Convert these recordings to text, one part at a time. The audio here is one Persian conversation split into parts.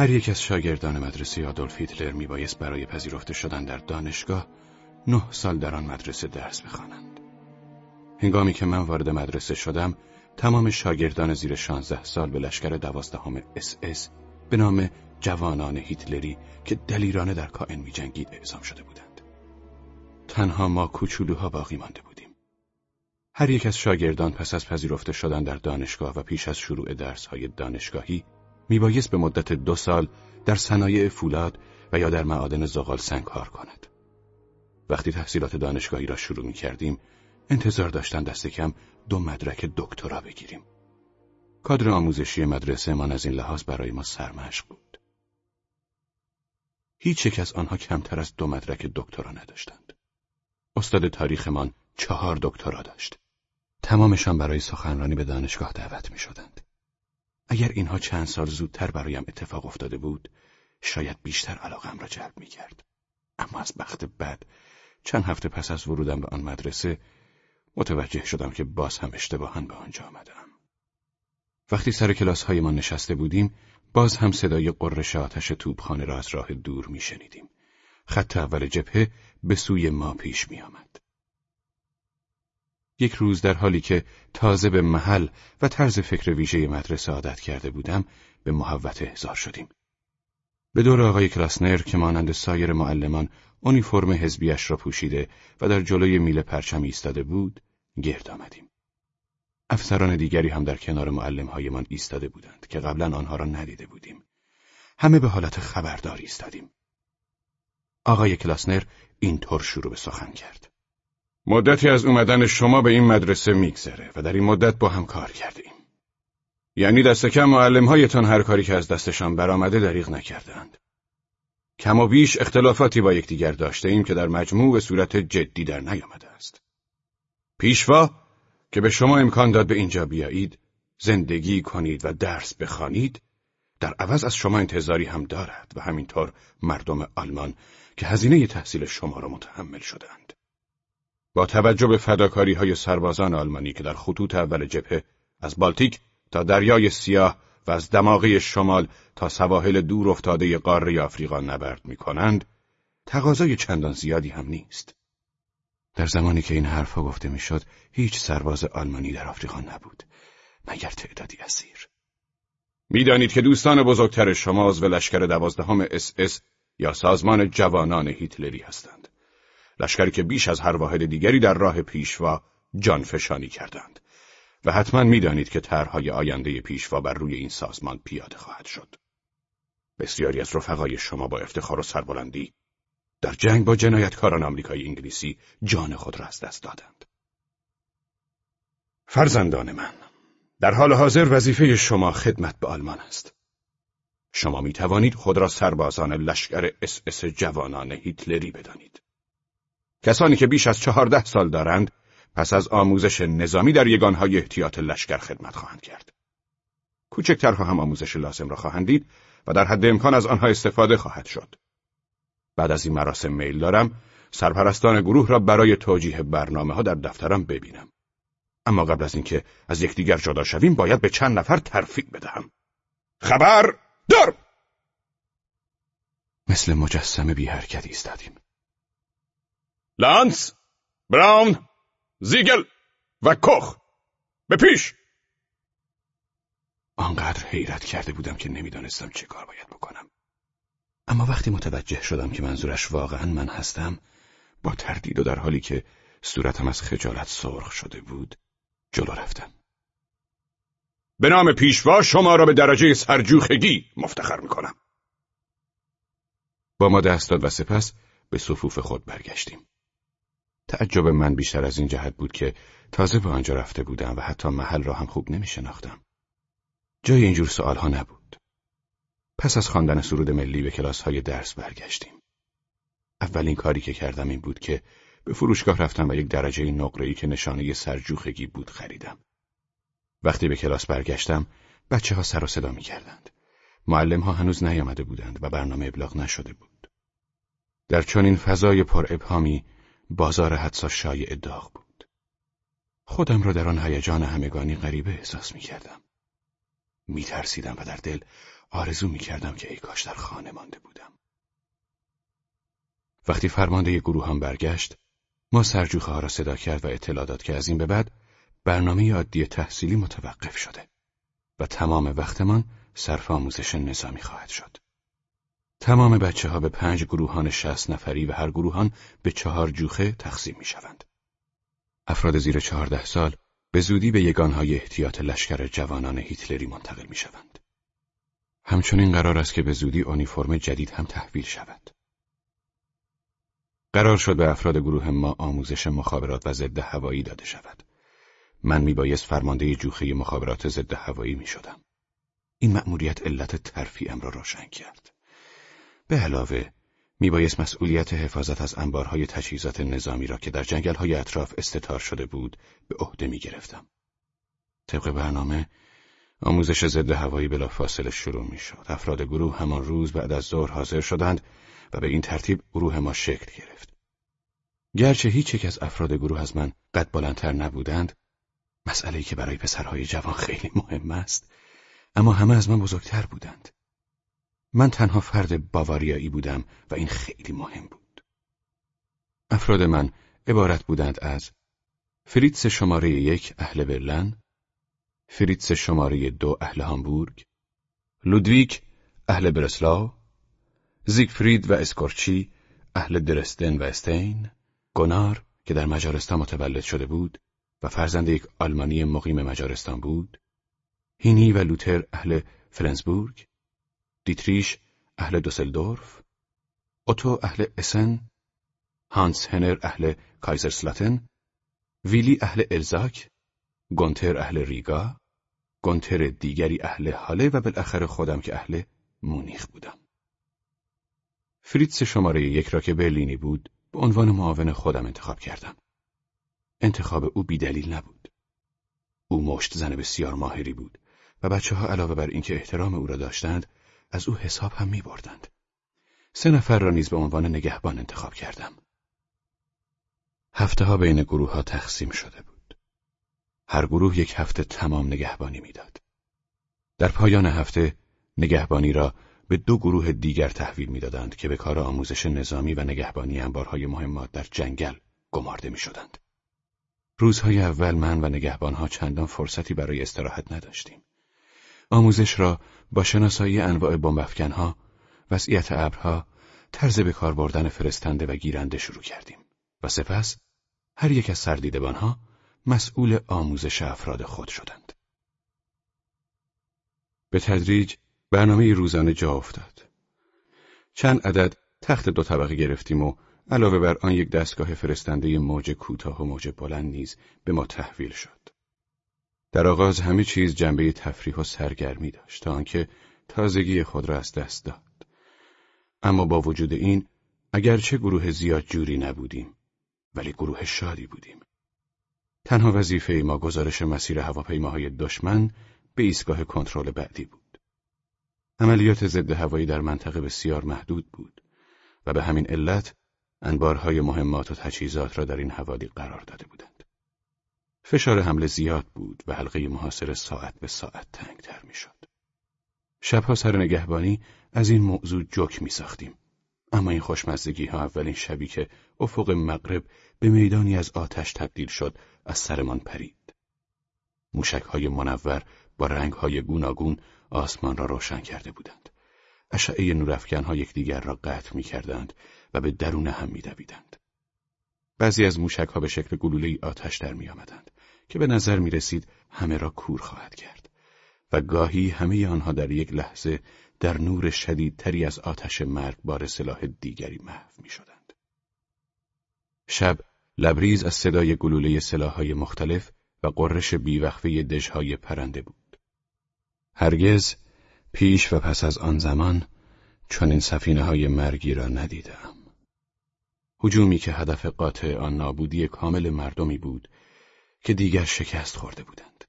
هر یک از شاگردان مدرسه آدولف هیتلر میبایست برای پذیرفته شدن در دانشگاه نه سال در آن مدرسه درس بخوانند. هنگامی که من وارد مدرسه شدم، تمام شاگردان زیر 16 سال به لشکر دوازدهم اس اس به نام جوانان هیتلری که دلیرانه در کائن می جنگید اعزام شده بودند. تنها ما کوچولوها باقی مانده بودیم. هر یک از شاگردان پس از پذیرفته شدن در دانشگاه و پیش از شروع درس های دانشگاهی میبایست به مدت دو سال در صنایع فولاد و یا در معادن زغال سنگ کار کند. وقتی تحصیلات دانشگاهی را شروع می کردیم، انتظار داشتن دست کم دو مدرک دکترا بگیریم. کادر آموزشی مدرسه من از این لحاظ برای ما سرمشق بود. هیچ یک از آنها کمتر از دو مدرک دکترا نداشتند. استاد تاریخمان چهار دکترا داشت. تمامشان برای سخنرانی به دانشگاه دعوت می شدند. اگر اینها چند سال زودتر برایم اتفاق افتاده بود، شاید بیشتر علاقم را جلب می کرد. اما از بخت بد، چند هفته پس از ورودم به آن مدرسه، متوجه شدم که باز هم اشتباها به آنجا آمدم. وقتی سر کلاس های ما نشسته بودیم، باز هم صدای قررش آتش توپخانه را از راه دور می شنیدیم. خط اول جبهه به سوی ما پیش می آمد. یک روز در حالی که تازه به محل و طرز فکر ویژه مدرسه عادت کرده بودم به محوت احضار شدیم. به دور آقای کلاسنر که مانند سایر معلمان اونیفرم حزبیش را پوشیده و در جلوی میل پرچم ایستاده بود گرد آمدیم. افسران دیگری هم در کنار معلمهایمان ایستاده بودند که قبلا آنها را ندیده بودیم. همه به حالت خبرداری ایستادیم. آقای کلاسنر اینطور شروع به سخن کرد. مدتی از اومدن شما به این مدرسه میگذره و در این مدت با هم کار کردیم. یعنی دست کم معلمهایتان هر کاری که از دستشان برآمده دریغ نکردند. کم و بیش اختلافاتی با یکدیگر داشته ایم که در مجموع به صورت جدی در نیامده است. پیشوا که به شما امکان داد به اینجا بیایید، زندگی کنید و درس بخوانید، در عوض از شما انتظاری هم دارد و همینطور مردم آلمان که هزینه تحصیل شما را متحمل شدند. با توجه به فداکاری های سربازان آلمانی که در خطوط اول جبهه از بالتیک تا دریای سیاه و از دماغه شمال تا سواحل دور افتاده قاره آفریقا نبرد می کنند، تقاضای چندان زیادی هم نیست. در زمانی که این حرفها گفته می‌شد، هیچ سرباز آلمانی در آفریقا نبود، مگر تعدادی اسیر. می‌دانید که دوستان بزرگتر شما از لشکر دوازدهم اس اس یا سازمان جوانان هیتلری هستند. لشکری که بیش از هر واحد دیگری در راه پیشوا جانفشانی کردند. و حتما می‌دانید که طرحهای آینده پیشوا بر روی این سازمان پیاده خواهد شد. بسیاری از رفقای شما با افتخار و سربلندی در جنگ با جنایتکاران آمریکایی انگلیسی جان خود را از دست دادند. فرزندان من، در حال حاضر وظیفه شما خدمت به آلمان است. شما می توانید خود را سربازان لشکر اس اس جوانان هیتلری بدانید. کسانی که بیش از چهارده سال دارند پس از آموزش نظامی در یگانهای احتیاط لشکر خدمت خواهند کرد. کوچکترها هم آموزش لازم را خواهند دید و در حد امکان از آنها استفاده خواهد شد. بعد از این مراسم میل دارم سرپرستان گروه را برای توجیه برنامه ها در دفترم ببینم. اما قبل از اینکه از یکدیگر جدا شویم باید به چند نفر ترفیع بدهم. خبر دار! مثل مجسمه بی حرکت ایستادیم. لانس، براون، زیگل و کخ. به پیش! آنقدر حیرت کرده بودم که نمی‌دانستم چه کار باید بکنم. اما وقتی متوجه شدم که منظورش واقعا من هستم با تردید و در حالی که صورتم از خجالت سرخ شده بود جلو رفتم. به نام پیشوا شما را به درجه سرجوخگی مفتخر می‌کنم. با ما دست داد و سپس به صفوف خود برگشتیم. تعجب من بیشتر از این جهت بود که تازه به آنجا رفته بودم و حتی محل را هم خوب نمی شناختم. جای اینجور سوال ها نبود. پس از خواندن سرود ملی به کلاس های درس برگشتیم. اولین کاری که کردم این بود که به فروشگاه رفتم و یک درجه نقره‌ای که نشانه سرجوخگی بود خریدم. وقتی به کلاس برگشتم، بچه ها سر و صدا می کردند. معلم ها هنوز نیامده بودند و برنامه ابلاغ نشده بود. در چنین فضای پر ابهامی بازار حدسا شایع داغ بود. خودم را در آن هیجان همگانی غریبه احساس می کردم. می ترسیدم و در دل آرزو می کردم که ای کاش در خانه مانده بودم. وقتی فرمانده گروه هم برگشت، ما سرجوخه ها را صدا کرد و اطلاع داد که از این به بعد برنامه عادی تحصیلی متوقف شده و تمام وقتمان صرف آموزش نظامی خواهد شد. تمام بچه ها به پنج گروهان شست نفری و هر گروهان به چهار جوخه تقسیم می شوند. افراد زیر چهارده سال به زودی به یگانهای احتیاط لشکر جوانان هیتلری منتقل می شوند. همچنین قرار است که به زودی اونیفرم جدید هم تحویل شود. قرار شد به افراد گروه ما آموزش مخابرات و ضد هوایی داده شود. من میبایست فرمانده جوخه مخابرات ضد هوایی می شدم. این مأموریت علت ترفیعم را روشن کرد. به علاوه میبایست مسئولیت حفاظت از انبارهای تجهیزات نظامی را که در جنگلهای اطراف استتار شده بود به عهده می‌گرفتم. طبق برنامه آموزش ضد هوایی بلافاصله شروع می‌شد. افراد گروه همان روز بعد از ظهر حاضر شدند و به این ترتیب گروه ما شکل گرفت. گرچه هیچ یک از افراد گروه از من قد بلندتر نبودند، مسئله که برای پسرهای جوان خیلی مهم است، اما همه از من بزرگتر بودند. من تنها فرد باواریایی بودم و این خیلی مهم بود. افراد من عبارت بودند از فریتس شماره یک اهل برلن، فریتس شماره دو اهل هامبورگ، لودویک اهل برسلاو، زیگفرید و اسکورچی اهل درستن و استین، گونار که در مجارستان متولد شده بود و فرزند یک آلمانی مقیم مجارستان بود، هینی و لوتر اهل فرنسبورگ، دیتریش اهل دوسلدورف، اوتو اهل اسن، هانس هنر اهل کایزرسلاتن، ویلی اهل الزاک، گونتر اهل ریگا، گونتر دیگری اهل هاله و بالاخره خودم که اهل مونیخ بودم. فریتس شماره یک را که برلینی بود به عنوان معاون خودم انتخاب کردم. انتخاب او بیدلیل نبود. او مشت زن بسیار ماهری بود و بچه ها علاوه بر اینکه احترام او را داشتند از او حساب هم می بردند. سه نفر را نیز به عنوان نگهبان انتخاب کردم. هفته ها بین گروه ها تقسیم شده بود. هر گروه یک هفته تمام نگهبانی می‌داد. در پایان هفته نگهبانی را به دو گروه دیگر تحویل می‌دادند که به کار آموزش نظامی و نگهبانی انبارهای مهمات در جنگل گمارده می شدند. روزهای اول من و نگهبانها چندان فرصتی برای استراحت نداشتیم. آموزش را با شناسایی انواع بمبافکنها، وضعیت ابرها، طرز به کار بردن فرستنده و گیرنده شروع کردیم و سپس هر یک از سردیدبانها مسئول آموزش افراد خود شدند. به تدریج برنامه روزانه جا افتاد. چند عدد تخت دو طبقه گرفتیم و علاوه بر آن یک دستگاه فرستنده موج کوتاه و موج بلند نیز به ما تحویل شد. در آغاز همه چیز جنبه تفریح و سرگرمی داشت تا آنکه تازگی خود را از دست داد. اما با وجود این اگرچه گروه زیاد جوری نبودیم ولی گروه شادی بودیم. تنها وظیفه ما گزارش مسیر هواپیماهای دشمن به ایستگاه کنترل بعدی بود. عملیات ضد هوایی در منطقه بسیار محدود بود و به همین علت انبارهای مهمات و تجهیزات را در این حوالی قرار داده بودند. فشار حمله زیاد بود و حلقه محاصره ساعت به ساعت تنگتر می‌شد. شبها سر نگهبانی از این موضوع جوک می ساختیم. اما این خوشمزدگی ها اولین شبی که افق مغرب به میدانی از آتش تبدیل شد از سرمان پرید. موشک های منور با رنگ های گوناگون آسمان را روشن کرده بودند. اشعه نورافکن ها یکدیگر را قطع می کردند و به درون هم می دویدند. بعضی از موشک ها به شکل گلوله آتش در می آمدند که به نظر می رسید همه را کور خواهد کرد و گاهی همه آنها در یک لحظه در نور شدیدتری از آتش بار سلاح دیگری محو می شدند. شب لبریز از صدای گلوله سلاحهای مختلف و قررش بیوقفه دژهای پرنده بود. هرگز پیش و پس از آن زمان چون این سفینه های مرگی را ندیدم. هجومی که هدف قاطع آن نابودی کامل مردمی بود که دیگر شکست خورده بودند.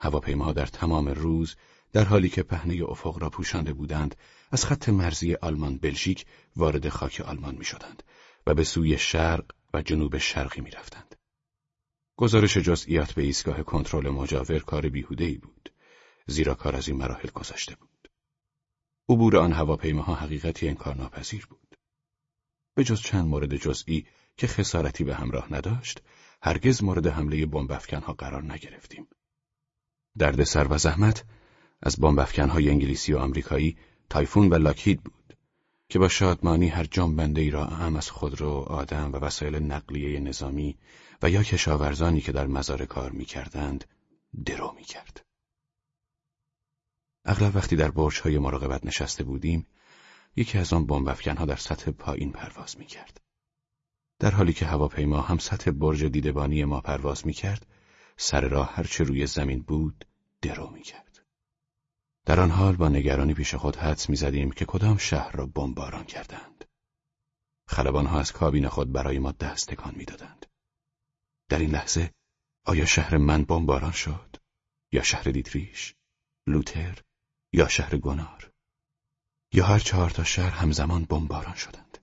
هواپیماها در تمام روز در حالی که پهنه افق را پوشانده بودند از خط مرزی آلمان بلژیک وارد خاک آلمان می شدند و به سوی شرق و جنوب شرقی می رفتند. گزارش جزئیات به ایستگاه کنترل مجاور کار بیهوده‌ای بود زیرا کار از این مراحل گذشته بود. عبور آن هواپیماها حقیقتی انکارناپذیر بود. به جز چند مورد جزئی که خسارتی به همراه نداشت، هرگز مورد حمله بمب ها قرار نگرفتیم. درد سر و زحمت از بمب های انگلیسی و آمریکایی تایفون و لاکید بود که با شادمانی هر جنبنده ای را هم از خودرو، آدم و وسایل نقلیه نظامی و یا کشاورزانی که در مزار کار می‌کردند درو می‌کرد. اغلب وقتی در برج های مراقبت نشسته بودیم، یکی از آن بمب ها در سطح پایین پرواز می‌کرد. در حالی که هواپیما هم سطح برج دیدبانی ما پرواز می‌کرد، سر راه هرچه روی زمین بود درو می‌کرد. در آن حال با نگرانی پیش خود حدس می‌زدیم که کدام شهر را بمباران کردند. خلبانها از کابین خود برای ما دست تکان می‌دادند. در این لحظه آیا شهر من بمباران شد یا شهر دیتریش، لوتر یا شهر گنار یا هر چهار تا شهر همزمان بمباران شدند.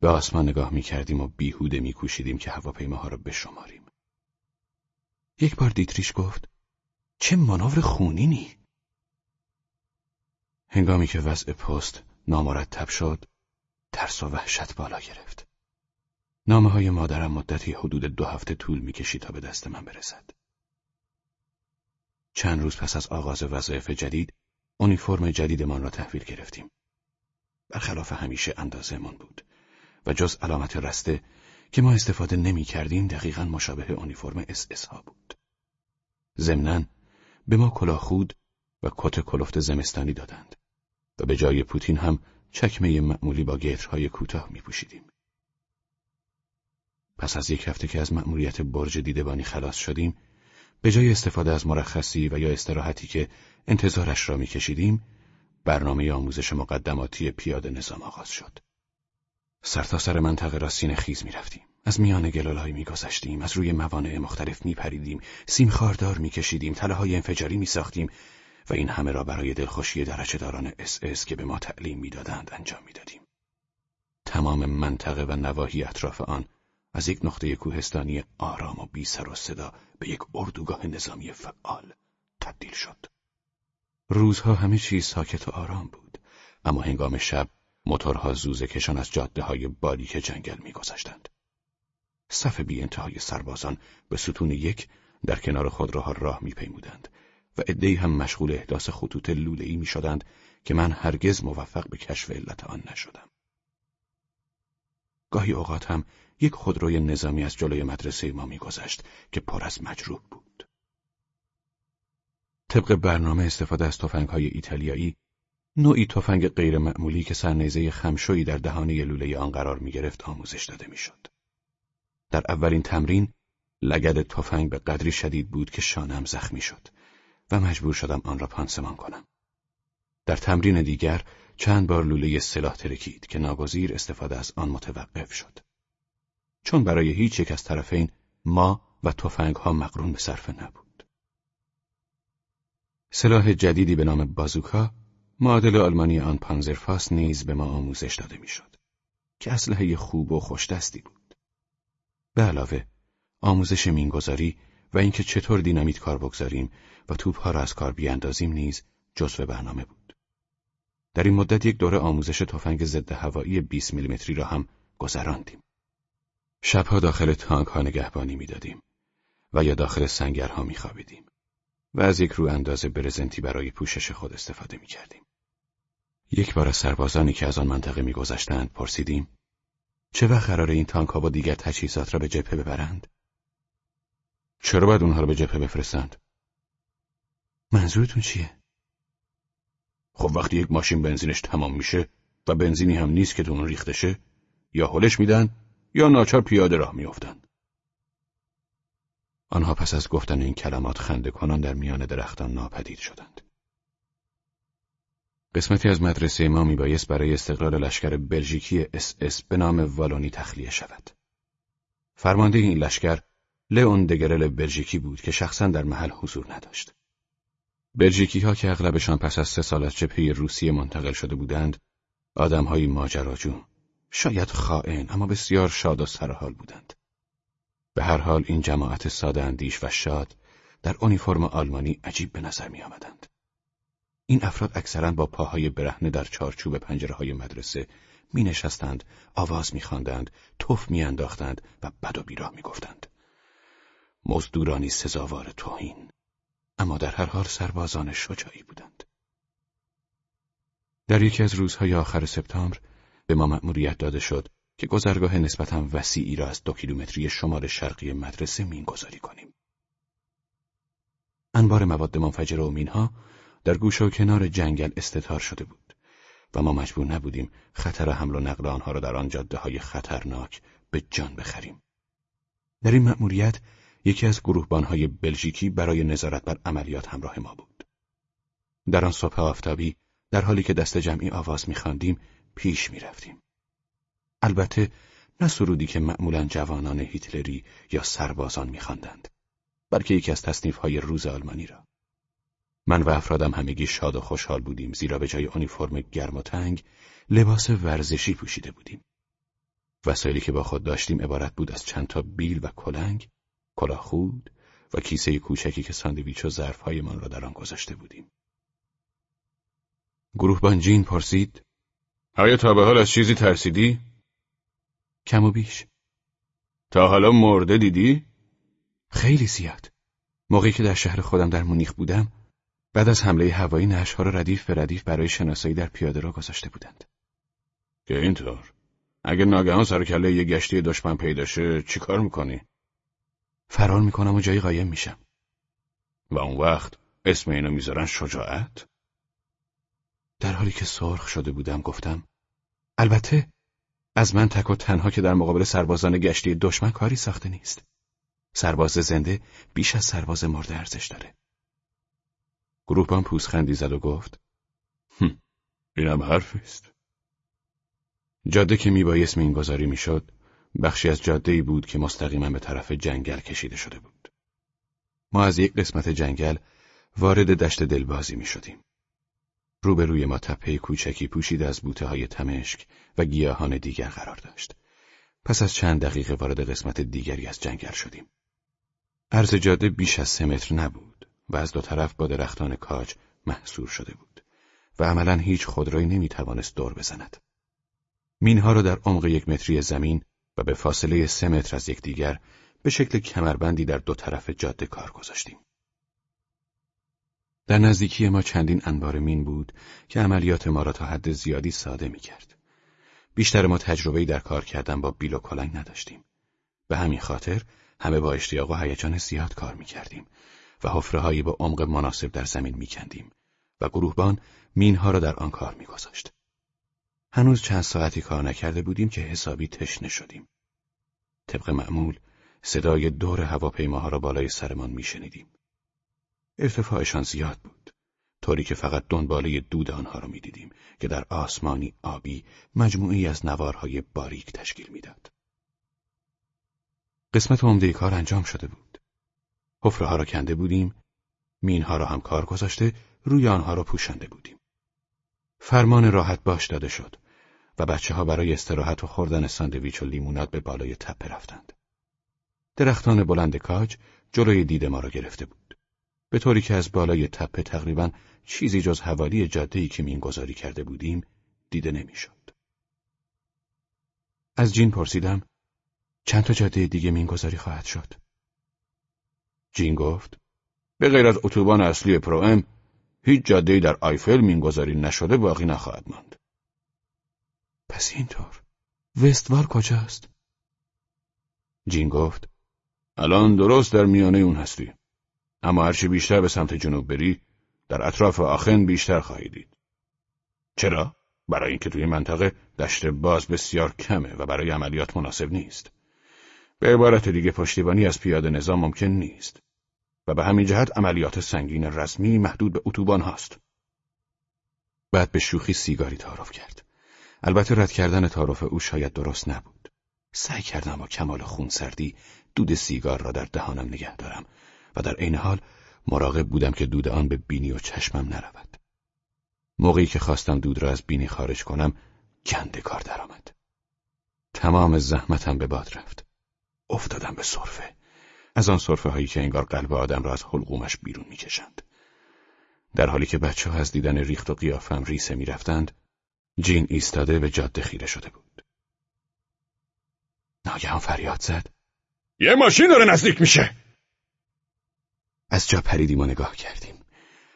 به آسمان نگاه می کردیم و بیهوده می کوشیدیم که هواپیماها را بشماریم. یک بار دیتریش گفت چه مانور خونینی! هنگامی که وضع پست نامرتب شد ترس و وحشت بالا گرفت. نامه های مادرم مدتی حدود دو هفته طول می‌کشید تا به دست من برسد. چند روز پس از آغاز وظایف جدید اونیفرم جدیدمان را تحویل گرفتیم. برخلاف همیشه اندازه من بود. و جز علامت رسته که ما استفاده نمی کردیم دقیقا مشابه اونیفرم اس اس ها بود ضمناً به ما کلاهخود و کت کلفت زمستانی دادند و به جای پوتین هم چکمه معمولی با گیترهای کوتاه می پوشیدیم. پس از یک هفته که از مأموریت برج دیدبانی خلاص شدیم، به جای استفاده از مرخصی و یا استراحتی که انتظارش را میکشیدیم، برنامه آموزش مقدماتی پیاده نظام آغاز شد. سرتاسر سر منطقه را سینه خیز می رفتیم. از میان گل و لای میگذشتیم از روی موانع مختلف میپریدیم سیم خاردار میکشیدیم تله های انفجاری میساختیم و این همه را برای دلخوشی درجه داران اس اس که به ما تعلیم می‌دادند انجام می‌دادیم تمام منطقه و نواحی اطراف آن از یک نقطه کوهستانی آرام و بی سر و صدا به یک اردوگاه نظامی فعال تبدیل شد روزها همه چیز ساکت و آرام بود اما هنگام شب موتورها زوزه کشان از جاده های باریک جنگل میگذشتند صف بی انتهای سربازان به ستون یک در کنار خودروها راه میپیمودند و عدهای هم مشغول احداث خطوط لوله‌ای می‌شدند که من هرگز موفق به کشف علت آن نشدم. گاهی اوقات هم یک خودروی نظامی از جلوی مدرسه ما میگذشت که پر از مجروح بود. طبق برنامه استفاده از های ایتالیایی نوعی تفنگ غیرمعمولی که سرنیزه خمشویی در دهانه لوله آن قرار می گرفت آموزش داده می‌شد. در اولین تمرین لگد تفنگ به قدری شدید بود که شانم زخمی شد و مجبور شدم آن را پانسمان کنم. در تمرین دیگر چند بار لوله سلاح ترکید که ناگزیر استفاده از آن متوقف شد. چون برای هیچ یک از طرفین ما و تفنگ ها مقرون به صرف نبود. سلاح جدیدی به نام بازوکا معادل آلمانی آن پانزرفاس نیز به ما آموزش داده می‌شد که اسلحه خوب و خوشدستی بود. به علاوه آموزش مینگذاری و اینکه چطور دینامیت کار بگذاریم و توپها را از کار بیاندازیم نیز جزو برنامه بود. در این مدت یک دوره آموزش تفنگ ضد هوایی 20 میلیمتری را هم گذراندیم. شبها داخل تانک ها نگهبانی می‌دادیم و یا داخل سنگرها میخوابیدیم و از یک رو اندازه برزنتی برای پوشش خود استفاده می‌کردیم. یک بار از سربازانی که از آن منطقه میگذشتند پرسیدیم چه وقت قرار این تانک ها با دیگر تجهیزات را به جبهه ببرند؟ چرا باید اونها را به جبهه بفرستند؟ منظورتون چیه؟ خب وقتی یک ماشین بنزینش تمام میشه و بنزینی هم نیست که درون ریخته شه یا هلش میدن یا ناچار پیاده راه میافتند. آنها پس از گفتن این کلمات خنده کنان در میان درختان ناپدید شدند. قسمتی از مدرسه ما میبایست برای استقرار لشکر بلژیکی اس اس به نام والونی تخلیه شود. فرمانده این لشکر لئون دگرل بلژیکی بود که شخصا در محل حضور نداشت. بلژیکی ها که اغلبشان پس از سه سال از جبهه روسیه منتقل شده بودند، آدمهایی ماجراجو، شاید خائن اما بسیار شاد و سرحال بودند. به هر حال این جماعت ساده اندیش و شاد در اونیفرم آلمانی عجیب به نظر می آمدند. این افراد اکثرا با پاهای برهنه در چارچوب پنجره های مدرسه می نشستند، آواز می خواندند، توف می انداختند و بد و بیراه می گفتند. مزدورانی سزاوار توهین اما در هر حال سربازان شجاعی بودند. در یکی از روزهای آخر سپتامبر به ما مأموریت داده شد که گذرگاه نسبتا وسیعی را از دو کیلومتری شمال شرقی مدرسه مینگذاری کنیم. انبار مواد منفجر و مینها در گوشه و کنار جنگل استتار شده بود و ما مجبور نبودیم خطر حمل و نقل آنها را در آن جاده های خطرناک به جان بخریم. در این مأموریت یکی از گروهبانهای بلژیکی برای نظارت بر عملیات همراه ما بود. در آن صبح آفتابی در حالی که دست جمعی آواز میخواندیم پیش می‌رفتیم. البته نه سرودی که معمولا جوانان هیتلری یا سربازان میخواندند بلکه یکی از تصنیفهای روز آلمانی را. من و افرادم همگی شاد و خوشحال بودیم زیرا به جای آنیفرم گرم و تنگ لباس ورزشی پوشیده بودیم. وسایلی که با خود داشتیم عبارت بود از چند تا بیل و کلنگ خود و کیسه کوچکی که ساندویچ و ظرفهایمان را در آن گذاشته بودیم. گروهبان جین پرسید آیا تا به حال از چیزی ترسیدی؟ کم و بیش. تا حالا مرده دیدی؟ خیلی زیاد. موقعی که در شهر خودم در مونیخ بودم، بعد از حمله هوایی نشها را ردیف به ردیف برای شناسایی در پیاده را گذاشته بودند. که اینطور؟ اگه ناگهان سر کله یه گشتی دشمن پیدا شه چیکار می‌کنی؟ فرار می‌کنم و جایی قایم میشم. و اون وقت اسم اینو می‌ذارن شجاعت؟ در حالی که سرخ شده بودم گفتم البته از من تک و تنها که در مقابل سربازان گشتی دشمن کاری ساخته نیست. سرباز زنده بیش از سرباز مرده ارزش داره. گروهبان پوزخندی زد و گفت. اینم حرفی است. جاده که میبایست مینگذاری می‌شد بخشی از جاده ای بود که مستقیما به طرف جنگل کشیده شده بود. ما از یک قسمت جنگل وارد دشت دلبازی می شدیم. روبروی ما تپه کوچکی پوشیده از بوته های تمشک و گیاهان دیگر قرار داشت. پس از چند دقیقه وارد قسمت دیگری از جنگل شدیم. عرض جاده بیش از سه متر نبود و از دو طرف با درختان کاج محصور شده بود و عملا هیچ خودروی نمی توانست دور بزند. مینها را در عمق یک متری زمین و به فاصله سه متر از یکدیگر به شکل کمربندی در دو طرف جاده کار گذاشتیم. در نزدیکی ما چندین انبار مین بود که عملیات ما را تا حد زیادی ساده می کرد. بیشتر ما تجربه‌ای در کار کردن با بیل و کلنگ نداشتیم. به همین خاطر همه با اشتیاق و هیجان زیاد کار می کردیم و حفرههایی با عمق مناسب در زمین می کندیم و گروهبان مینها را در آن کار می گذاشت. هنوز چند ساعتی کار نکرده بودیم که حسابی تشنه شدیم. طبق معمول صدای دور هواپیماها را بالای سرمان میشنیدیم. ارتفاعشان زیاد بود. طوری که فقط دنباله دود آنها را می‌دیدیم که در آسمانی آبی مجموعی از نوارهای باریک تشکیل می‌داد. قسمت عمده کار انجام شده بود. حفره ها را کنده بودیم، مینها را هم کار گذاشته، روی آنها را پوشانده بودیم. فرمان راحت باش داده شد و بچه ها برای استراحت و خوردن ساندویچ و لیموناد به بالای تپه رفتند. درختان بلند کاج جلوی دید ما را گرفته بود. به طوری که از بالای تپه تقریبا چیزی جز حوالی جاده‌ای که گذاری کرده بودیم دیده نمی‌شد. از جین پرسیدم چند تا جاده دیگه مینگذاری خواهد شد. جین گفت به غیر از اتوبان اصلی پروم هیچ جاده‌ای در آیفل مینگذاری نشده باقی نخواهد ماند. پس اینطور وستوال کجاست؟ جین گفت الان درست در میانه اون هستی. اما هرچی بیشتر به سمت جنوب بری در اطراف آخن بیشتر خواهی دید. چرا؟ برای اینکه توی منطقه دشت باز بسیار کمه و برای عملیات مناسب نیست. به عبارت دیگه پشتیبانی از پیاده نظام ممکن نیست. و به همین جهت عملیات سنگین رسمی محدود به اتوبان هاست. بعد به شوخی سیگاری تعارف کرد. البته رد کردن تعارف او شاید درست نبود. سعی کردم با کمال خونسردی دود سیگار را در دهانم نگه دارم و در عین حال مراقب بودم که دود آن به بینی و چشمم نرود. موقعی که خواستم دود را از بینی خارج کنم گنده کار درآمد. تمام زحمتم به باد رفت. افتادم به صرفه. از آن صرفه هایی که انگار قلب آدم را از حلقومش بیرون می‌کشند. در حالی که بچه ها از دیدن ریخت و قیافم ریسه می‌رفتند جین ایستاده به جاده خیره شده بود. ناگهان فریاد زد. یه ماشین داره نزدیک میشه. از جا پریدیم و نگاه کردیم.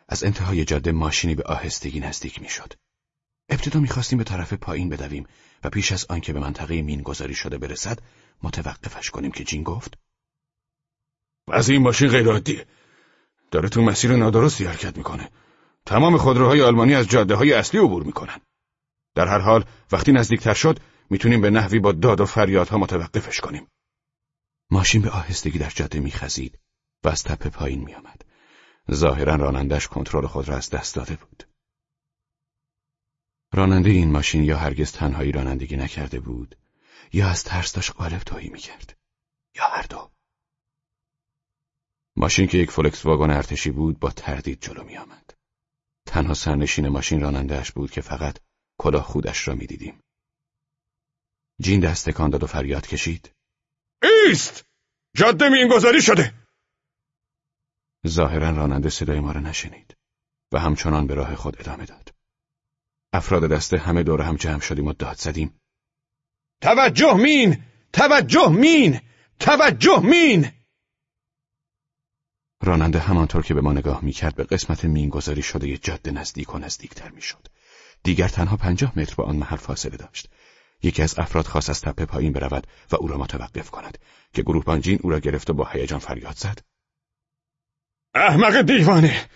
از انتهای جاده ماشینی به آهستگی نزدیک می‌شد. ابتدا می‌خواستیم به طرف پایین بدویم و پیش از آنکه به منطقه مین گذاری شده برسد متوقفش کنیم که جین گفت. از این ماشین غیر عادیه. داره تو مسیر نادرستی حرکت می‌کنه. تمام خودروهای آلمانی از جاده های اصلی عبور می‌کنن. در هر حال وقتی نزدیکتر شد می‌تونیم به نحوی با داد و فریادها متوقفش کنیم. ماشین به آهستگی در جاده میخزید و از تپه پایین میآمد. ظاهرا رانندش کنترل خود را از دست داده بود. راننده این ماشین یا هرگز تنهایی رانندگی نکرده بود یا از ترس داشت قالب توهی می‌کرد یا هر دو. ماشین که یک فولکس واگن ارتشی بود با تردید جلو می آمد. تنها سرنشین ماشین رانندهش بود که فقط کلاه خودش را می‌دیدیم. جین دست تکان داد و فریاد کشید. ایست! جاده میانگذاری شده! ظاهرا راننده صدای ما را نشنید و همچنان به راه خود ادامه داد. افراد دسته همه دور هم جمع شدیم و داد زدیم. توجه مین! توجه مین! توجه مین! راننده همانطور که به ما نگاه می‌کرد به قسمت مینگذاری شده جاده نزدیک و نزدیکتر می‌شد. دیگر تنها پنجاه متر با آن محل فاصله داشت. یکی از افراد خواست از تپه پایین برود و او را متوقف کند که گروه بانجین او را گرفت و با هیجان فریاد زد. احمق دیوانه!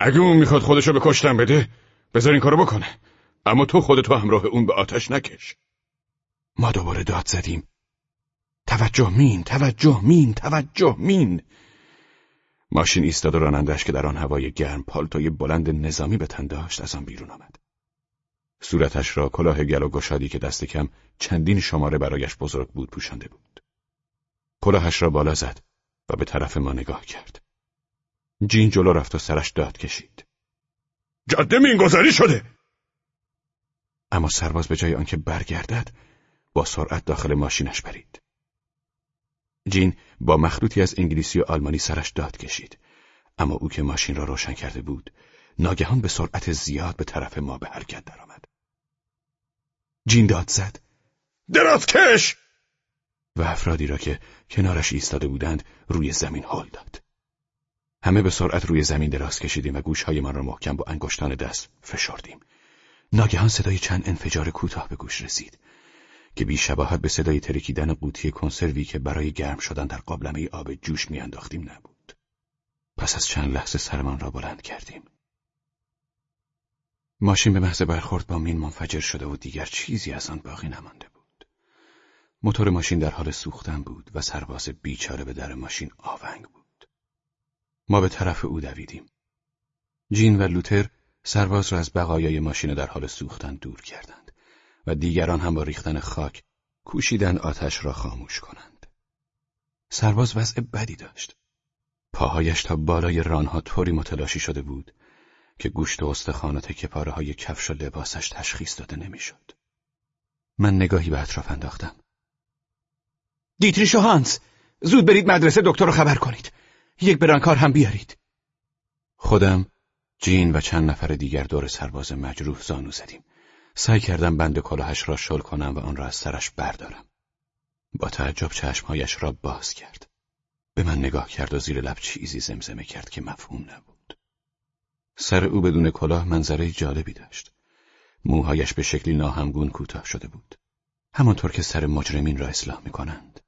اگه اون می‌خواد خودشو به کشتن بده بذار این کارو بکنه. اما تو خودتو همراه اون به آتش نکش. ما دوباره داد زدیم. توجه مین، توجه مین، توجه مین. ماشین ایستاد و رانندش که در آن هوای گرم پالتوی بلند نظامی به تن داشت از آن بیرون آمد. صورتش را کلاه گل و گشادی که دست کم چندین شماره برایش بزرگ بود پوشانده بود. کلاهش را بالا زد و به طرف ما نگاه کرد. جین جلو رفت و سرش داد کشید. جاده مینگذاری شده! اما سرباز به جای آنکه برگردد با سرعت داخل ماشینش پرید. جین با مخلوطی از انگلیسی و آلمانی سرش داد کشید. اما او که ماشین را روشن کرده بود ناگهان به سرعت زیاد به طرف ما به حرکت درآمد. جین داد زد. درازکش و افرادی را که کنارش ایستاده بودند روی زمین حال داد. همه به سرعت روی زمین دراز کشیدیم و گوشهایمان را محکم با انگشتان دست فشردیم. ناگهان صدای چند انفجار کوتاه به گوش رسید. که بیشباهت به صدای ترکیدن قوطی کنسروی که برای گرم شدن در قابلمه آب جوش میانداختیم نبود. پس از چند لحظه سرمان را بلند کردیم. ماشین به محض برخورد با مین منفجر شده و دیگر چیزی از آن باقی نمانده بود. موتور ماشین در حال سوختن بود و سرباز بیچاره به در ماشین آونگ بود. ما به طرف او دویدیم. جین و لوتر سرباز را از بقایای ماشین در حال سوختن دور کردند. و دیگران هم با ریختن خاک کوشیدن آتش را خاموش کنند. سرباز وضع بدی داشت. پاهایش تا بالای رانها طوری متلاشی شده بود که گوشت و استخوانات کپاره های کفش و لباسش تشخیص داده نمی‌شد. من نگاهی به اطراف انداختم. دیتریش و هانس زود برید مدرسه دکتر رو خبر کنید. یک برانکار هم بیارید. خودم، جین و چند نفر دیگر دور سرباز مجروح زانو زدیم. سعی کردم بند کلاهش را شل کنم و آن را از سرش بردارم. با تعجب چشمهایش را باز کرد. به من نگاه کرد و زیر لب چیزی زمزمه کرد که مفهوم نبود. سر او بدون کلاه منظره جالبی داشت. موهایش به شکلی ناهمگون کوتاه شده بود. همانطور که سر مجرمین را اصلاح می کنند.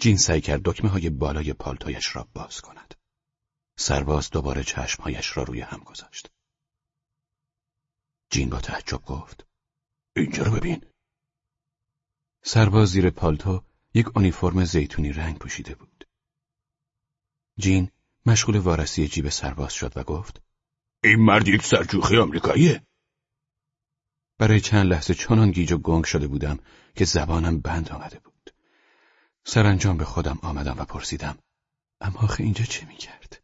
جین سعی کرد دکمه های بالای پالتویش را باز کند. سرباز دوباره چشمهایش را روی هم گذاشت. جین با تعجب گفت. اینجا رو ببین؟ سرباز زیر پالتو یک آنیفرم زیتونی رنگ پوشیده بود. جین مشغول وارسی جیب سرباز شد و گفت این مرد یک سرجوخی آمریکاییه. برای چند لحظه چنان گیج و گنگ شده بودم که زبانم بند آمده بود. سرانجام به خودم آمدم و پرسیدم اما آخه اینجا چه می‌کرد؟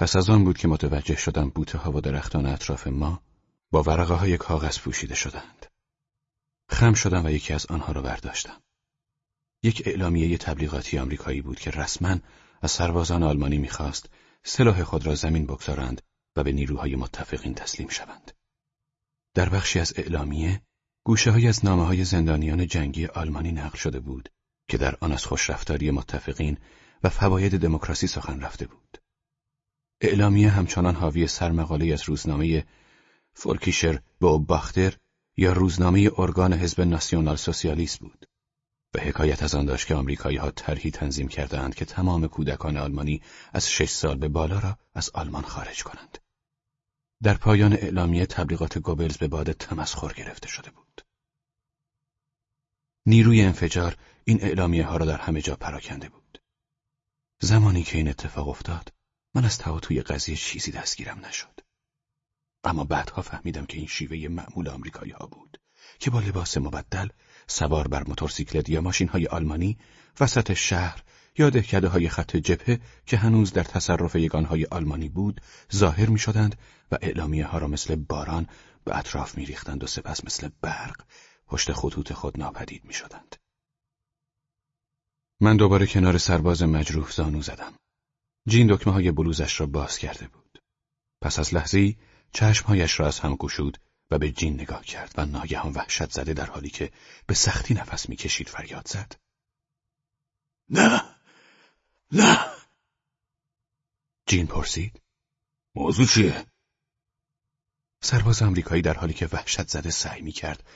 پس از آن بود که متوجه شدم بوته ها و درختان اطراف ما با ورقه های کاغذ پوشیده شدند. خم شدم و یکی از آنها را برداشتم. یک اعلامیه تبلیغاتی آمریکایی بود که رسما از سربازان آلمانی می‌خواست سلاح خود را زمین بگذارند و به نیروهای متفقین تسلیم شوند. در بخشی از اعلامیه گوشه های از نامه های زندانیان جنگی آلمانی نقل شده بود که در آن از خوشرفتاری متفقین و فواید دموکراسی سخن رفته بود. اعلامیه همچنان حاوی سرمقاله از روزنامه فولکیشر به باختر یا روزنامه ارگان حزب ناسیونال سوسیالیست بود. به حکایت از آن داشت که آمریکایی ها طرحی تنظیم کردهاند که تمام کودکان آلمانی از شش سال به بالا را از آلمان خارج کنند. در پایان اعلامیه تبلیغات گوبلز به باد تمسخر گرفته شده بود. نیروی انفجار این اعلامیه ها را در همه جا پراکنده بود. زمانی که این اتفاق افتاد، من از توی قضیه چیزی دستگیرم نشد. اما بعدها فهمیدم که این شیوه معمول آمریکایی ها بود که با لباس مبدل سوار بر موتورسیکلت یا ماشین های آلمانی وسط شهر یا دهکده های خط جبهه که هنوز در تصرف های آلمانی بود ظاهر می شدند و اعلامیه ها را مثل باران به اطراف می ریختند و سپس مثل برق پشت خطوط خود ناپدید می شدند. من دوباره کنار سرباز مجروح زانو زدم. جین دکمه های بلوزش را باز کرده بود. پس از لحظه‌ای چشمهایش را از هم گشود و به جین نگاه کرد و ناگهان وحشت زده در حالی که به سختی نفس می‌کشید فریاد زد. نه نه جین پرسید موضوع چیه؟ سرباز آمریکایی در حالی که وحشت زده سعی می کرد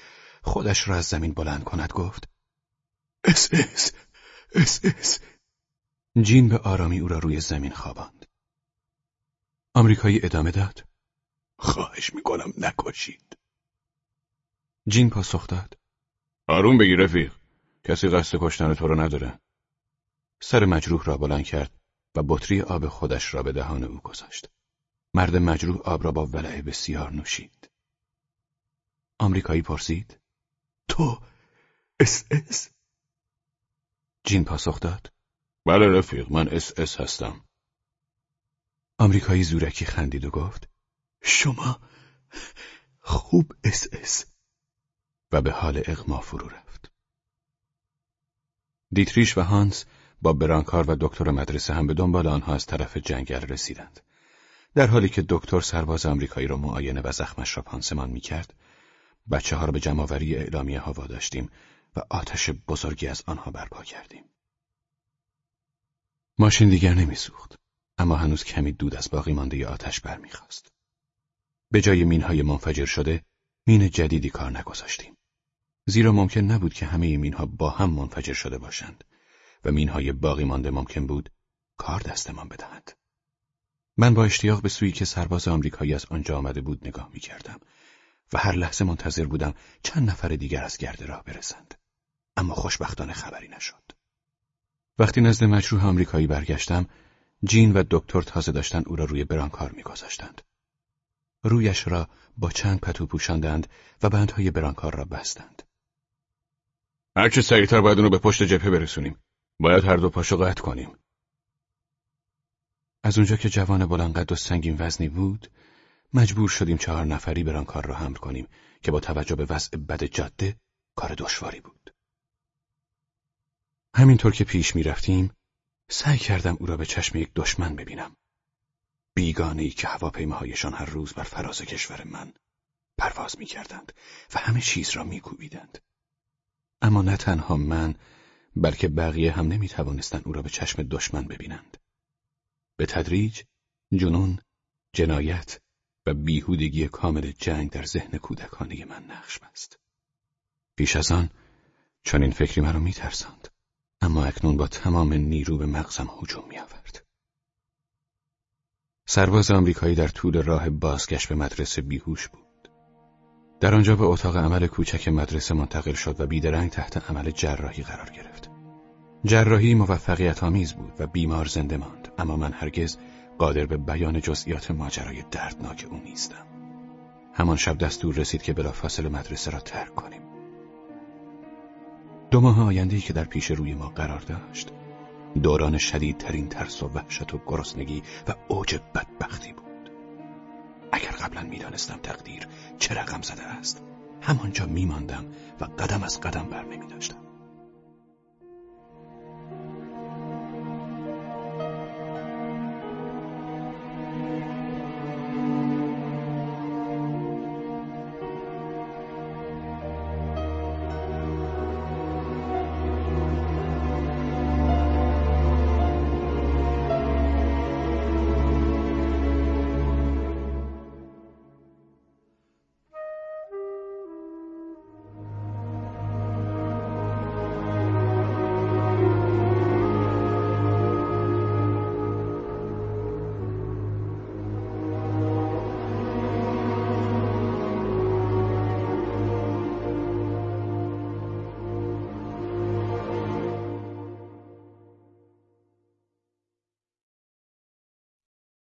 خودش را از زمین بلند کند گفت اس اس اس اس جین به آرامی او را روی زمین خواباند. آمریکایی ادامه داد. خواهش می‌کنم نکشید. جین پاسخ داد. آروم بگیر رفیق. کسی قصد کشتن تو رو نداره. سر مجروح را بلند کرد و بطری آب خودش را به دهان او گذاشت. مرد مجروح آب را با ولع بسیار نوشید. آمریکایی پرسید. تو اس اس؟ جین پاسخ داد. بله رفیق من اس اس هستم. آمریکایی زورکی خندید و گفت شما خوب اس اس و به حال اغما فرو رفت. دیتریش و هانس با برانکار و دکتر مدرسه هم به دنبال آنها از طرف جنگل رسیدند. در حالی که دکتر سرباز آمریکایی را معاینه و زخمش را پانسمان می کرد، بچه ها را به جمعآوری اعلامیه ها واداشتیم و آتش بزرگی از آنها برپا کردیم. ماشین دیگر نمیسوخت اما هنوز کمی دود از باقی مانده آتش برمیخواست. به جای مینهای منفجر شده مین جدیدی کار نگذاشتیم. زیرا ممکن نبود که همه مینها با هم منفجر شده باشند و مینهای باقی مانده ممکن بود کار دستمان بدهند. من با اشتیاق به سویی که سرباز آمریکایی از آنجا آمده بود نگاه می کردم و هر لحظه منتظر بودم چند نفر دیگر از گرد راه برسند. اما خوشبختانه خبری نشد. وقتی نزد مجروح آمریکایی برگشتم، جین و دکتر تازه داشتن او را روی برانکار میگذاشتند. رویش را با چند پتو پوشاندند و بندهای برانکار را بستند. هرچه سریعتر باید اونو به پشت جبهه برسونیم. باید هر دو پاشو قطع کنیم. از اونجا که جوان بلندقد و سنگین وزنی بود، مجبور شدیم چهار نفری برانکار را حمل کنیم که با توجه به وضع بد جاده کار دشواری بود. همینطور که پیش می رفتیم سعی کردم او را به چشم یک دشمن ببینم. بیگانه ای که هواپیماهایشان هر روز بر فراز کشور من پرواز می کردند و همه چیز را می کوبیدند. اما نه تنها من بلکه بقیه هم نمی توانستند او را به چشم دشمن ببینند. به تدریج جنون، جنایت و بیهودگی کامل جنگ در ذهن کودکانه من نقش بست. پیش از آن چون این فکری مرا میترساند. اما اکنون با تمام نیرو به مغزم هجوم می آورد. سرباز آمریکایی در طول راه بازگشت به مدرسه بیهوش بود. در آنجا به اتاق عمل کوچک مدرسه منتقل شد و بیدرنگ تحت عمل جراحی قرار گرفت. جراحی موفقیت آمیز بود و بیمار زنده ماند اما من هرگز قادر به بیان جزئیات ماجرای دردناک او نیستم. همان شب دستور رسید که بلافاصله مدرسه را ترک کنیم. دو ماه آیندهی که در پیش روی ما قرار داشت دوران شدیدترین ترس و وحشت و گرسنگی و اوج بدبختی بود. اگر قبلا می‌دانستم تقدیر چه رقم زده است همانجا میماندم و قدم از قدم بر نمی داشتم